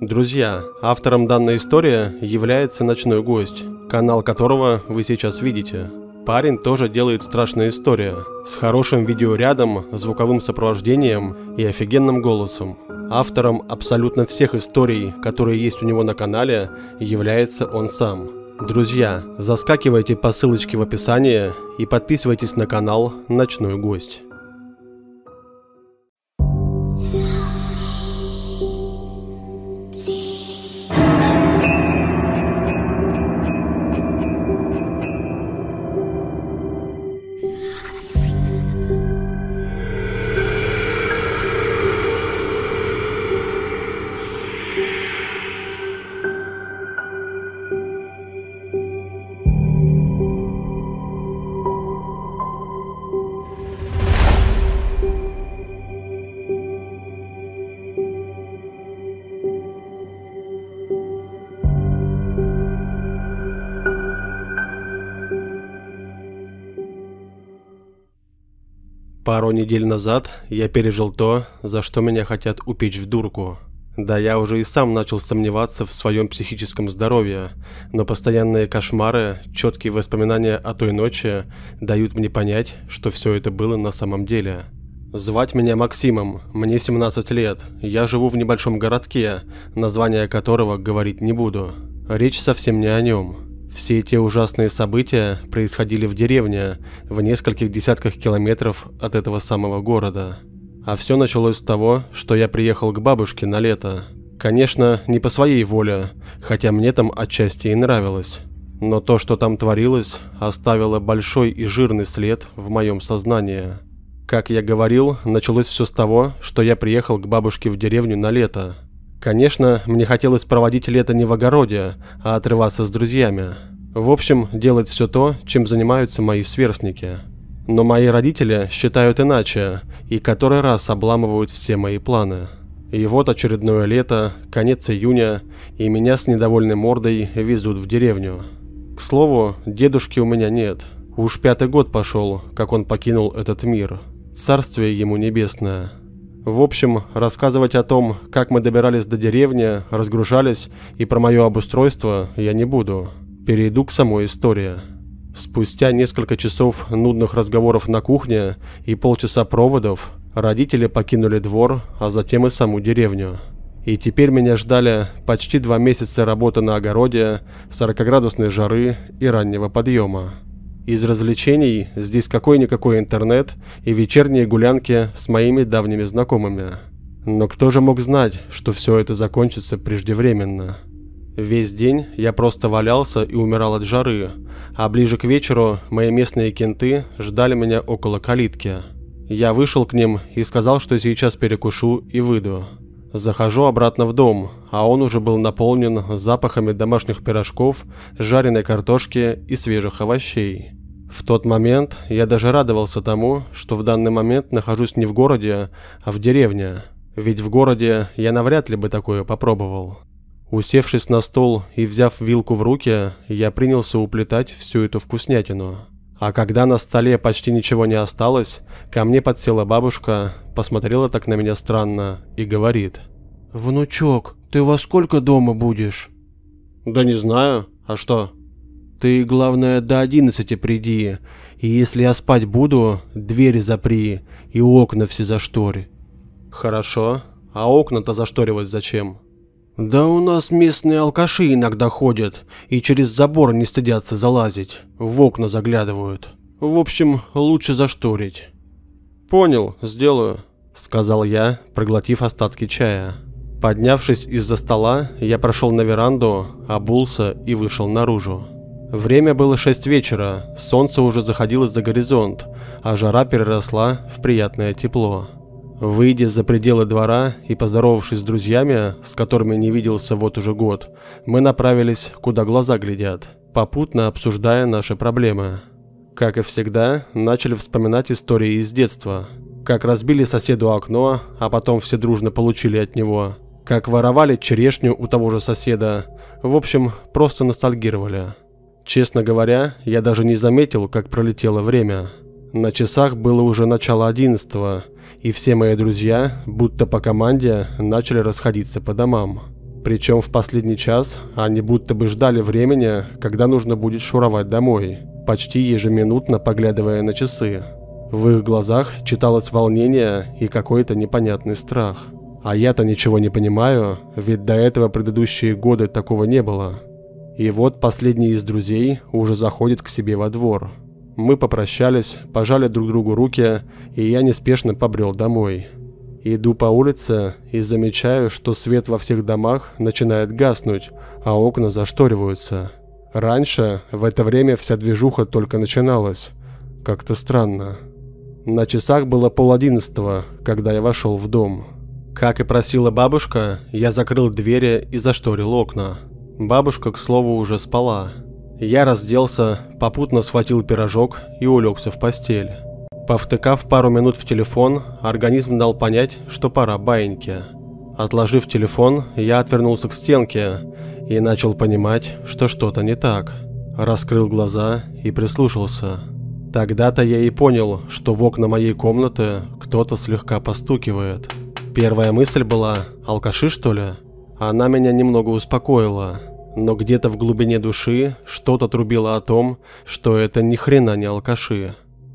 Друзья, автором данной истории является «Ночной гость», канал которого вы сейчас видите. Парень тоже делает страшные истории, с хорошим видеорядом, звуковым сопровождением и офигенным голосом. Автором абсолютно всех историй, которые есть у него на канале, является он сам. Друзья, заскакивайте по ссылочке в описании и подписывайтесь на канал «Ночной гость». Пару недель назад я пережил то, за что меня хотят упечь в дурку. Да, я уже и сам начал сомневаться в своем психическом здоровье, но постоянные кошмары, четкие воспоминания о той ночи дают мне понять, что все это было на самом деле. Звать меня Максимом, мне 17 лет, я живу в небольшом городке, название которого говорить не буду. Речь совсем не о нем. Все эти ужасные события происходили в деревне, в нескольких десятках километров от этого самого города. А все началось с того, что я приехал к бабушке на лето. Конечно, не по своей воле, хотя мне там отчасти и нравилось. Но то, что там творилось, оставило большой и жирный след в моем сознании. Как я говорил, началось все с того, что я приехал к бабушке в деревню на лето. Конечно, мне хотелось проводить лето не в огороде, а отрываться с друзьями. В общем, делать все то, чем занимаются мои сверстники. Но мои родители считают иначе и который раз обламывают все мои планы. И вот очередное лето, конец июня, и меня с недовольной мордой везут в деревню. К слову, дедушки у меня нет. Уж пятый год пошел, как он покинул этот мир. Царствие ему небесное. В общем, рассказывать о том, как мы добирались до деревни, разгружались и про мое обустройство я не буду. Перейду к самой истории. Спустя несколько часов нудных разговоров на кухне и полчаса проводов, родители покинули двор, а затем и саму деревню. И теперь меня ждали почти два месяца работы на огороде, 40-градусной жары и раннего подъема. Из развлечений здесь какой-никакой интернет и вечерние гулянки с моими давними знакомыми. Но кто же мог знать, что все это закончится преждевременно? Весь день я просто валялся и умирал от жары, а ближе к вечеру мои местные кенты ждали меня около калитки. Я вышел к ним и сказал, что сейчас перекушу и выйду. Захожу обратно в дом, а он уже был наполнен запахами домашних пирожков, жареной картошки и свежих овощей. В тот момент я даже радовался тому, что в данный момент нахожусь не в городе, а в деревне. Ведь в городе я навряд ли бы такое попробовал. Усевшись на стол и взяв вилку в руки, я принялся уплетать всю эту вкуснятину. А когда на столе почти ничего не осталось, ко мне подсела бабушка, посмотрела так на меня странно и говорит. «Внучок, ты во сколько дома будешь?» «Да не знаю. А что?» Ты, главное, до одиннадцати приди, и если я спать буду, двери запри и окна все заштори. Хорошо. А окна-то зашторивать зачем? Да у нас местные алкаши иногда ходят и через забор не стыдятся залазить, в окна заглядывают. В общем, лучше зашторить. Понял, сделаю, сказал я, проглотив остатки чая. Поднявшись из-за стола, я прошел на веранду, обулся и вышел наружу. Время было 6 вечера, солнце уже заходило за горизонт, а жара переросла в приятное тепло. Выйдя за пределы двора и поздоровавшись с друзьями, с которыми не виделся вот уже год, мы направились, куда глаза глядят, попутно обсуждая наши проблемы. Как и всегда, начали вспоминать истории из детства. Как разбили соседу окно, а потом все дружно получили от него. Как воровали черешню у того же соседа. В общем, просто ностальгировали. Честно говоря, я даже не заметил, как пролетело время. На часах было уже начало одиннадцатого, и все мои друзья, будто по команде, начали расходиться по домам. Причем в последний час они будто бы ждали времени, когда нужно будет шуровать домой, почти ежеминутно поглядывая на часы. В их глазах читалось волнение и какой-то непонятный страх. А я-то ничего не понимаю, ведь до этого предыдущие годы такого не было. И вот последний из друзей уже заходит к себе во двор. Мы попрощались, пожали друг другу руки, и я неспешно побрел домой. Иду по улице и замечаю, что свет во всех домах начинает гаснуть, а окна зашториваются. Раньше в это время вся движуха только начиналась. Как-то странно. На часах было пол одиннадцатого, когда я вошел в дом. Как и просила бабушка, я закрыл двери и зашторил окна. Бабушка, к слову, уже спала. Я разделся, попутно схватил пирожок и улегся в постель. Повтыкав пару минут в телефон, организм дал понять, что пора баиньки. Отложив телефон, я отвернулся к стенке и начал понимать, что что-то не так. Раскрыл глаза и прислушался. Тогда-то я и понял, что в окна моей комнаты кто-то слегка постукивает. Первая мысль была «Алкаши, что ли?» Она меня немного успокоила, но где-то в глубине души что-то трубило о том, что это ни хрена не алкаши.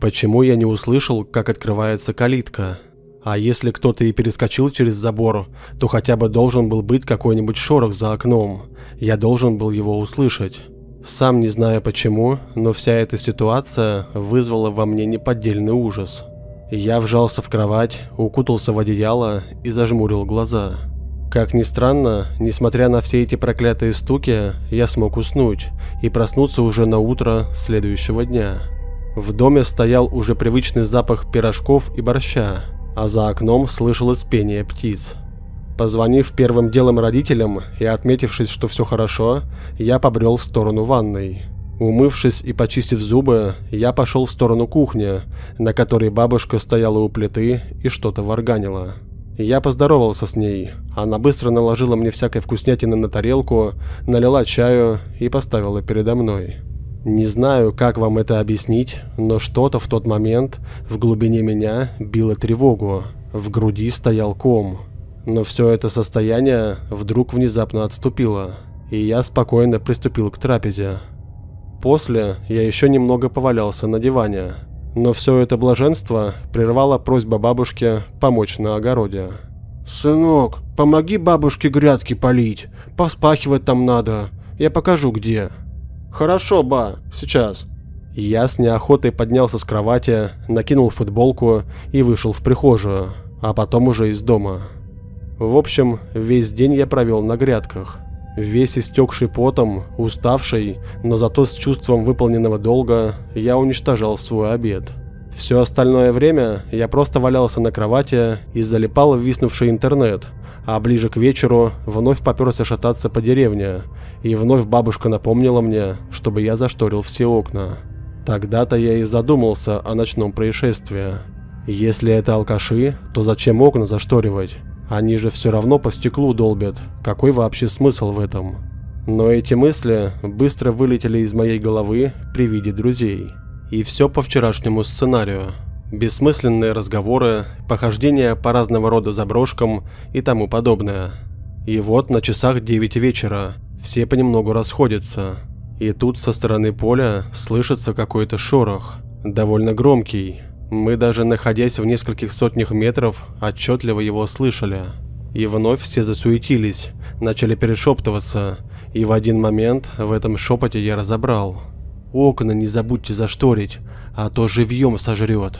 Почему я не услышал, как открывается калитка? А если кто-то и перескочил через забор, то хотя бы должен был быть какой-нибудь шорох за окном. Я должен был его услышать. Сам не знаю почему, но вся эта ситуация вызвала во мне неподдельный ужас. Я вжался в кровать, укутался в одеяло и зажмурил глаза. Как ни странно, несмотря на все эти проклятые стуки, я смог уснуть и проснуться уже на утро следующего дня. В доме стоял уже привычный запах пирожков и борща, а за окном слышалось пение птиц. Позвонив первым делом родителям и отметившись, что все хорошо, я побрел в сторону ванной. Умывшись и почистив зубы, я пошел в сторону кухни, на которой бабушка стояла у плиты и что-то варганила. Я поздоровался с ней. Она быстро наложила мне всякой вкуснятины на тарелку, налила чаю и поставила передо мной. Не знаю, как вам это объяснить, но что-то в тот момент в глубине меня било тревогу, в груди стоял ком. Но все это состояние вдруг внезапно отступило, и я спокойно приступил к трапезе. После я еще немного повалялся на диване, но все это блаженство прервала просьба бабушки помочь на огороде. «Сынок, помоги бабушке грядки полить, повспахивать там надо, я покажу где». «Хорошо, ба, сейчас». Я с неохотой поднялся с кровати, накинул футболку и вышел в прихожую, а потом уже из дома. В общем, весь день я провел на грядках. Весь истекший потом, уставший, но зато с чувством выполненного долга, я уничтожал свой обед. Все остальное время я просто валялся на кровати и залипал в виснувший интернет, а ближе к вечеру вновь поперся шататься по деревне, и вновь бабушка напомнила мне, чтобы я зашторил все окна. Тогда-то я и задумался о ночном происшествии. Если это алкаши, то зачем окна зашторивать? Они же все равно по стеклу долбят. Какой вообще смысл в этом? Но эти мысли быстро вылетели из моей головы при виде друзей. И все по вчерашнему сценарию. Бессмысленные разговоры, похождения по разного рода заброшкам и тому подобное. И вот на часах 9 вечера все понемногу расходятся. И тут со стороны поля слышится какой-то шорох, довольно громкий. Мы даже находясь в нескольких сотнях метров, отчетливо его слышали. И вновь все засуетились, начали перешептываться, и в один момент в этом шепоте я разобрал. «Окна не забудьте зашторить, а то живьем сожрет».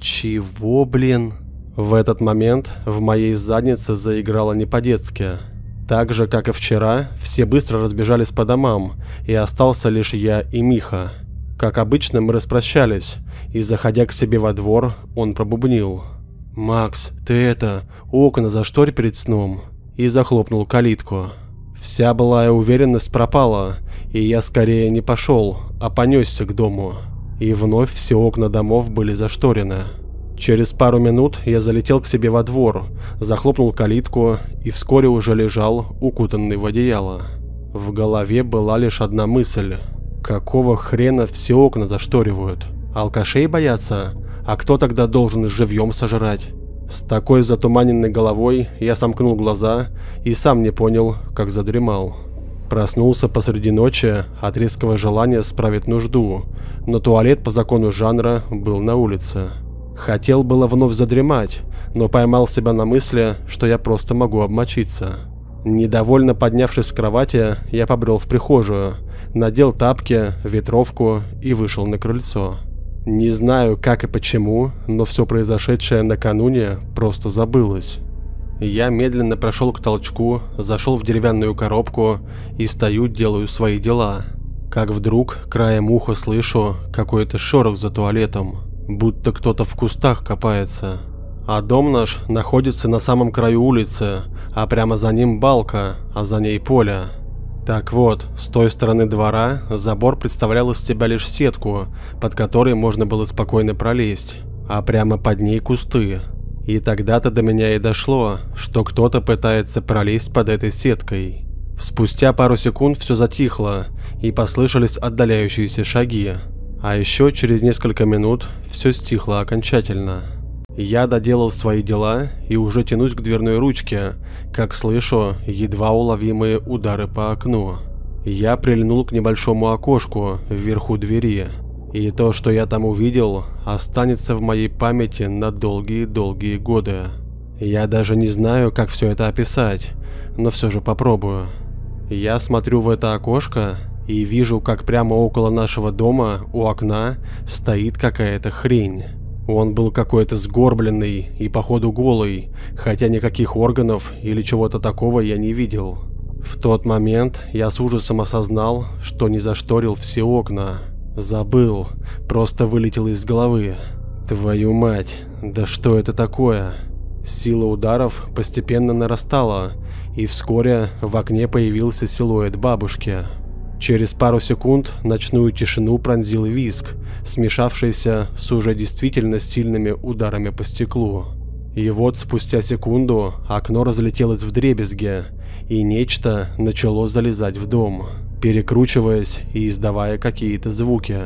Чего, блин? В этот момент в моей заднице заиграло не по-детски. Так же, как и вчера, все быстро разбежались по домам, и остался лишь я и Миха. Как обычно, мы распрощались, и, заходя к себе во двор, он пробубнил. «Макс, ты это, окна зашторь перед сном!» и захлопнул калитку. Вся былая уверенность пропала, и я скорее не пошел, а понесся к дому и вновь все окна домов были зашторены. Через пару минут я залетел к себе во двор, захлопнул калитку и вскоре уже лежал, укутанный в одеяло. В голове была лишь одна мысль. Какого хрена все окна зашторивают? Алкашей боятся? А кто тогда должен живьем сожрать? С такой затуманенной головой я сомкнул глаза и сам не понял, как задремал. Проснулся посреди ночи от резкого желания справить нужду, но туалет по закону жанра был на улице. Хотел было вновь задремать, но поймал себя на мысли, что я просто могу обмочиться. Недовольно поднявшись с кровати, я побрел в прихожую, надел тапки, ветровку и вышел на крыльцо. Не знаю, как и почему, но все произошедшее накануне просто забылось. Я медленно прошел к толчку, зашел в деревянную коробку и стою, делаю свои дела. Как вдруг, краем уха слышу какой-то шорох за туалетом, будто кто-то в кустах копается. А дом наш находится на самом краю улицы, а прямо за ним балка, а за ней поле. Так вот, с той стороны двора забор представлял из себя лишь сетку, под которой можно было спокойно пролезть, а прямо под ней кусты. И тогда-то до меня и дошло, что кто-то пытается пролезть под этой сеткой. Спустя пару секунд все затихло, и послышались отдаляющиеся шаги. А еще через несколько минут все стихло окончательно. Я доделал свои дела и уже тянусь к дверной ручке, как слышу едва уловимые удары по окну. Я прильнул к небольшому окошку вверху двери, и то, что я там увидел, останется в моей памяти на долгие-долгие годы. Я даже не знаю, как все это описать, но все же попробую. Я смотрю в это окошко и вижу, как прямо около нашего дома у окна стоит какая-то хрень. Он был какой-то сгорбленный и походу голый, хотя никаких органов или чего-то такого я не видел. В тот момент я с ужасом осознал, что не зашторил все окна. Забыл, просто вылетел из головы. Твою мать, да что это такое? Сила ударов постепенно нарастала, и вскоре в окне появился силуэт бабушки. Через пару секунд ночную тишину пронзил визг, смешавшийся с уже действительно сильными ударами по стеклу. И вот спустя секунду окно разлетелось в дребезге, и нечто начало залезать в дом, перекручиваясь и издавая какие-то звуки.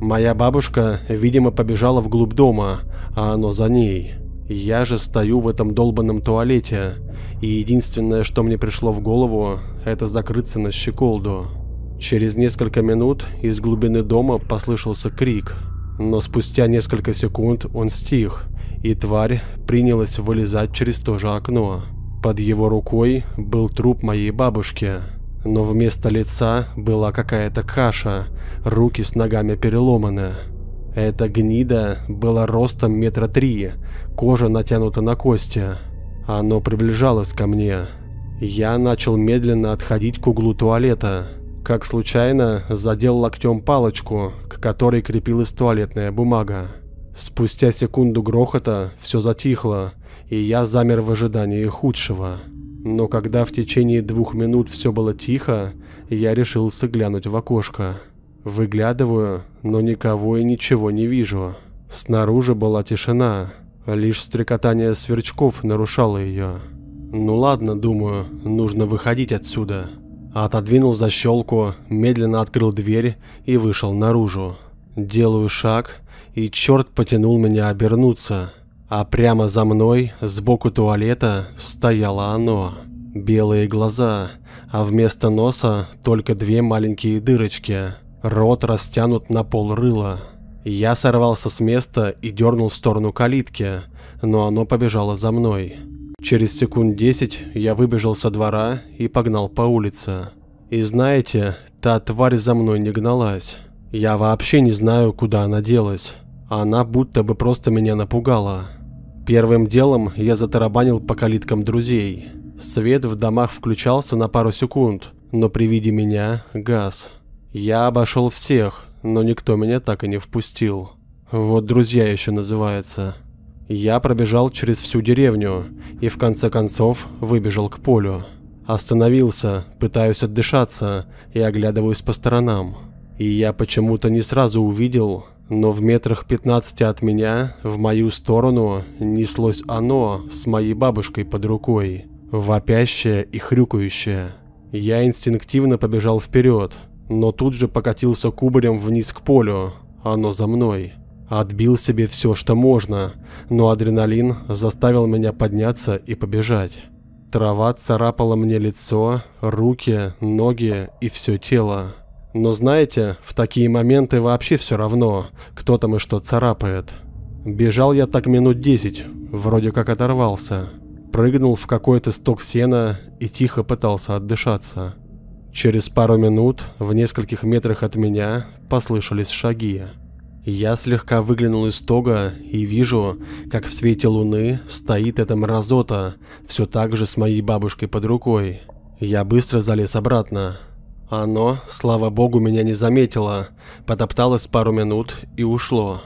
Моя бабушка, видимо, побежала вглубь дома, а оно за ней. Я же стою в этом долбанном туалете, и единственное, что мне пришло в голову, это закрыться на щеколду. Через несколько минут из глубины дома послышался крик, но спустя несколько секунд он стих, и тварь принялась вылезать через то же окно. Под его рукой был труп моей бабушки, но вместо лица была какая-то каша, руки с ногами переломаны. Эта гнида была ростом метра три, кожа натянута на кости. Оно приближалось ко мне. Я начал медленно отходить к углу туалета как случайно задел локтем палочку, к которой крепилась туалетная бумага. Спустя секунду грохота все затихло, и я замер в ожидании худшего. Но когда в течение двух минут все было тихо, я решился глянуть в окошко. Выглядываю, но никого и ничего не вижу. Снаружи была тишина, лишь стрекотание сверчков нарушало ее. Ну ладно, думаю, нужно выходить отсюда. Отодвинул защелку, медленно открыл дверь и вышел наружу. Делаю шаг, и черт потянул меня обернуться. А прямо за мной, сбоку туалета, стояло оно. Белые глаза, а вместо носа только две маленькие дырочки. Рот растянут на пол рыла. Я сорвался с места и дернул в сторону калитки, но оно побежало за мной. Через секунд десять я выбежал со двора и погнал по улице. И знаете, та тварь за мной не гналась. Я вообще не знаю, куда она делась. Она будто бы просто меня напугала. Первым делом я затарабанил по калиткам друзей. Свет в домах включался на пару секунд, но при виде меня газ. Я обошел всех, но никто меня так и не впустил. Вот друзья еще называется. Я пробежал через всю деревню и в конце концов выбежал к полю. Остановился, пытаюсь отдышаться и оглядываюсь по сторонам. И я почему-то не сразу увидел, но в метрах 15 от меня в мою сторону неслось оно с моей бабушкой под рукой, вопящее и хрюкающее. Я инстинктивно побежал вперед, но тут же покатился кубарем вниз к полю, оно за мной. Отбил себе все, что можно, но адреналин заставил меня подняться и побежать. Трава царапала мне лицо, руки, ноги и все тело. Но знаете, в такие моменты вообще все равно, кто там и что царапает. Бежал я так минут десять, вроде как оторвался. Прыгнул в какой-то сток сена и тихо пытался отдышаться. Через пару минут в нескольких метрах от меня послышались шаги. Я слегка выглянул из стога и вижу, как в свете луны стоит эта мразота, все так же с моей бабушкой под рукой. Я быстро залез обратно. Оно, слава богу, меня не заметило, потопталось пару минут и ушло.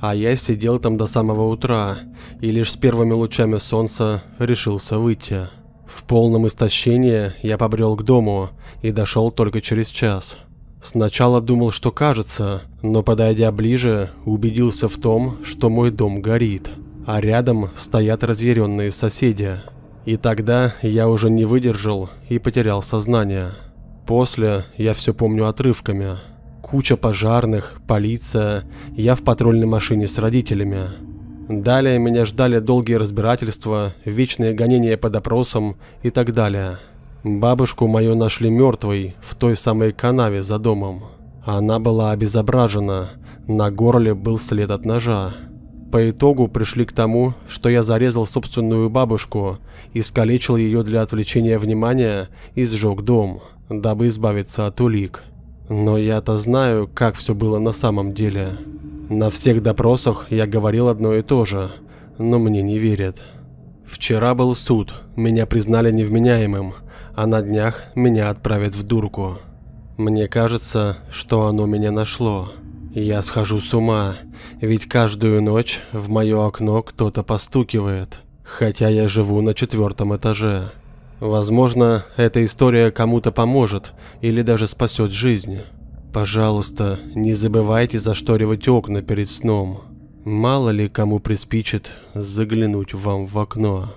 А я сидел там до самого утра и лишь с первыми лучами солнца решился выйти. В полном истощении я побрел к дому и дошел только через час. Сначала думал, что кажется, но подойдя ближе, убедился в том, что мой дом горит, а рядом стоят разъяренные соседи. И тогда я уже не выдержал и потерял сознание. После я все помню отрывками. Куча пожарных, полиция, я в патрульной машине с родителями. Далее меня ждали долгие разбирательства, вечные гонения по допросам и так далее. Бабушку мою нашли мертвой в той самой канаве за домом. Она была обезображена, на горле был след от ножа. По итогу пришли к тому, что я зарезал собственную бабушку, искалечил ее для отвлечения внимания и сжег дом, дабы избавиться от улик. Но я-то знаю, как все было на самом деле. На всех допросах я говорил одно и то же, но мне не верят. Вчера был суд, меня признали невменяемым, а на днях меня отправят в дурку. Мне кажется, что оно меня нашло. Я схожу с ума, ведь каждую ночь в мое окно кто-то постукивает, хотя я живу на четвертом этаже. Возможно, эта история кому-то поможет или даже спасет жизнь. Пожалуйста, не забывайте зашторивать окна перед сном. Мало ли кому приспичит заглянуть вам в окно.